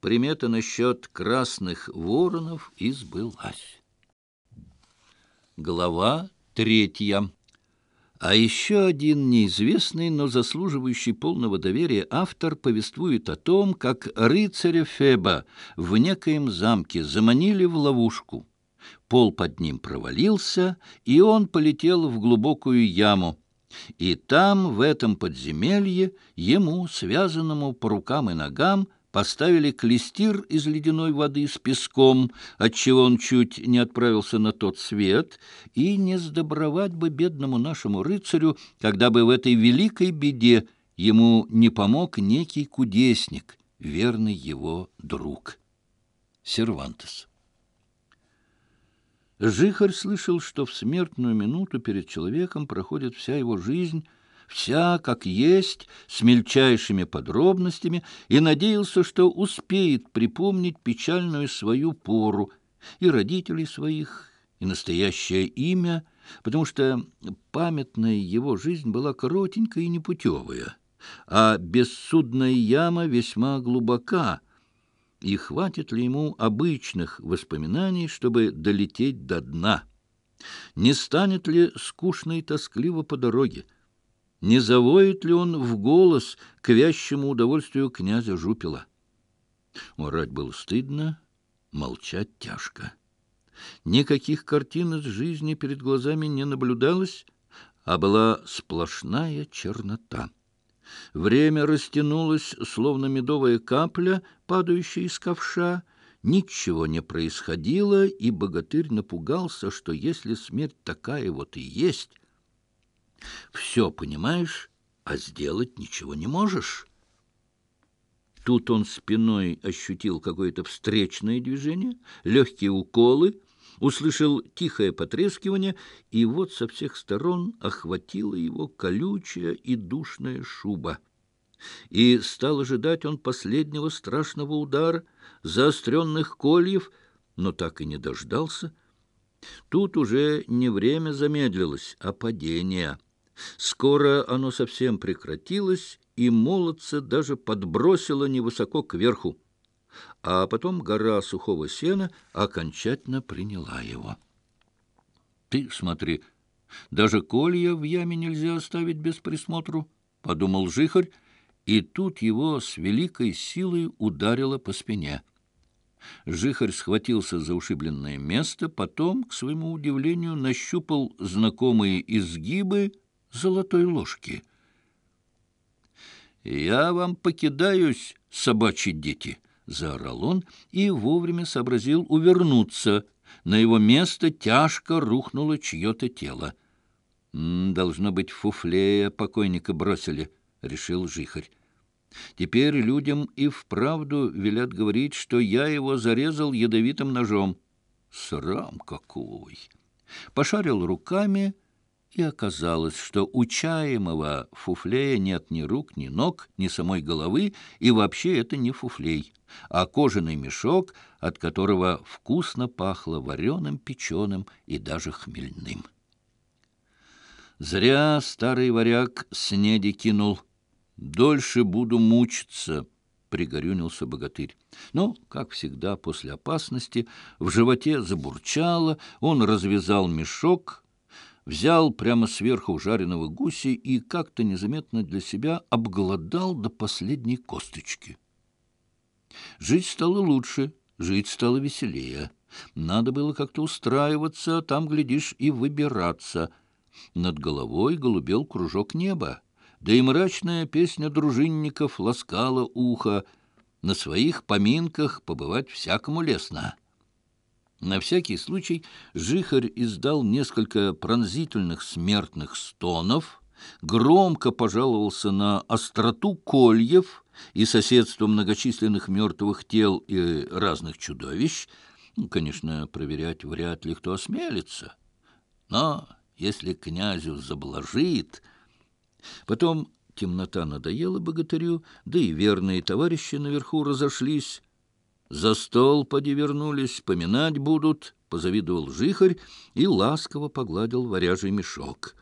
примета насчет красных воронов избылась. Глава третья. А еще один неизвестный, но заслуживающий полного доверия автор повествует о том, как рыцаря Феба в некоем замке заманили в ловушку. Пол под ним провалился, и он полетел в глубокую яму. И там, в этом подземелье, ему, связанному по рукам и ногам, поставили клестир из ледяной воды с песком, отчего он чуть не отправился на тот свет, и не сдобровать бы бедному нашему рыцарю, когда бы в этой великой беде ему не помог некий кудесник, верный его друг. Сервантес. Жихарь слышал, что в смертную минуту перед человеком проходит вся его жизнь, вся как есть, с мельчайшими подробностями, и надеялся, что успеет припомнить печальную свою пору и родителей своих, и настоящее имя, потому что памятная его жизнь была коротенькая и непутевая, а бессудная яма весьма глубока, и хватит ли ему обычных воспоминаний, чтобы долететь до дна? Не станет ли скучно и тоскливо по дороге? не завоет ли он в голос к вящему удовольствию князя Жупила. Орать было стыдно, молчать тяжко. Никаких картин из жизни перед глазами не наблюдалось, а была сплошная чернота. Время растянулось, словно медовая капля, падающая из ковша. Ничего не происходило, и богатырь напугался, что если смерть такая вот и есть, все понимаешь, а сделать ничего не можешь. Тут он спиной ощутил какое-то встречное движение, легкие уколы, услышал тихое потрескивание, и вот со всех сторон охватила его колючая и душная шуба. И стал ожидать он последнего страшного удара, заостренных кольев, но так и не дождался. Тут уже не время замедлилось, а падение — Скоро оно совсем прекратилось, и молодца даже подбросило невысоко кверху. А потом гора сухого сена окончательно приняла его. «Ты смотри, даже колья в яме нельзя оставить без присмотру», — подумал жихарь, и тут его с великой силой ударило по спине. Жихарь схватился за ушибленное место, потом, к своему удивлению, нащупал знакомые изгибы золотой ложки. «Я вам покидаюсь, собачьи дети!» — заорал он и вовремя сообразил увернуться. На его место тяжко рухнуло чье-то тело. «Должно быть, фуфлея покойника бросили», — решил Жихарь. «Теперь людям и вправду велят говорить, что я его зарезал ядовитым ножом». «Срам какой!» Пошарил руками — и оказалось, что у чаемого фуфлея нет ни рук, ни ног, ни самой головы, и вообще это не фуфлей, а кожаный мешок, от которого вкусно пахло вареным, печеным и даже хмельным. Зря старый варяг снеди кинул. Дольше буду мучиться, — пригорюнился богатырь. Но, как всегда, после опасности в животе забурчало, он развязал мешок, взял прямо сверху жареного гуси и как-то незаметно для себя обглодал до последней косточки. Жить стало лучше, жить стало веселее. Надо было как-то устраиваться, а там, глядишь, и выбираться. Над головой голубел кружок неба, да и мрачная песня дружинников ласкала ухо. На своих поминках побывать всякому лестно — на всякий случай Жихарь издал несколько пронзительных смертных стонов, громко пожаловался на остроту кольев и соседство многочисленных мертвых тел и разных чудовищ. Ну, конечно, проверять вряд ли кто осмелится. Но если князю заблажит... Потом темнота надоела богатырю, да и верные товарищи наверху разошлись, за стол подивернулись, поминать будут, позавидовал жихарь и ласково погладил варяжий мешок.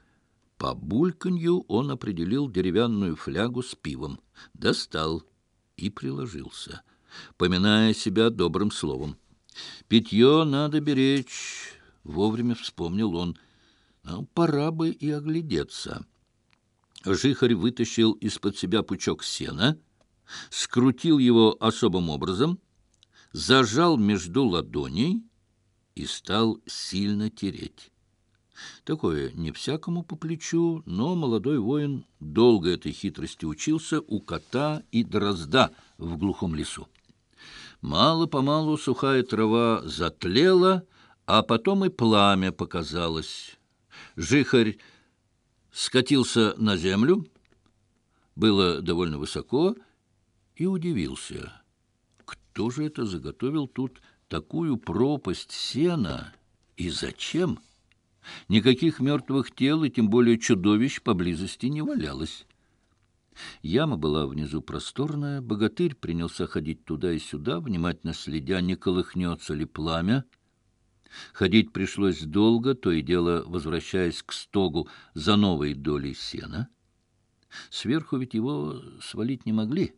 По бульканью он определил деревянную флягу с пивом, достал и приложился, поминая себя добрым словом. «Питье надо беречь», — вовремя вспомнил он. «А «Пора бы и оглядеться». Жихарь вытащил из-под себя пучок сена, скрутил его особым образом — зажал между ладоней и стал сильно тереть. Такое не всякому по плечу, но молодой воин долго этой хитрости учился у кота и дрозда в глухом лесу. Мало-помалу сухая трава затлела, а потом и пламя показалось. Жихарь скатился на тоже это заготовил тут такую пропасть сена? И зачем? Никаких мертвых тел и тем более чудовищ поблизости не валялось. Яма была внизу просторная, богатырь принялся ходить туда и сюда, внимательно следя, не колыхнется ли пламя. Ходить пришлось долго, то и дело возвращаясь к стогу за новой долей сена. Сверху ведь его свалить не могли —